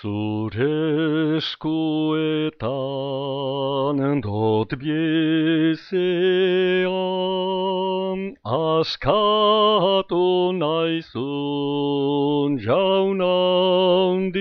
Suresque tanen dot bieseam, ascaton aisun jaunam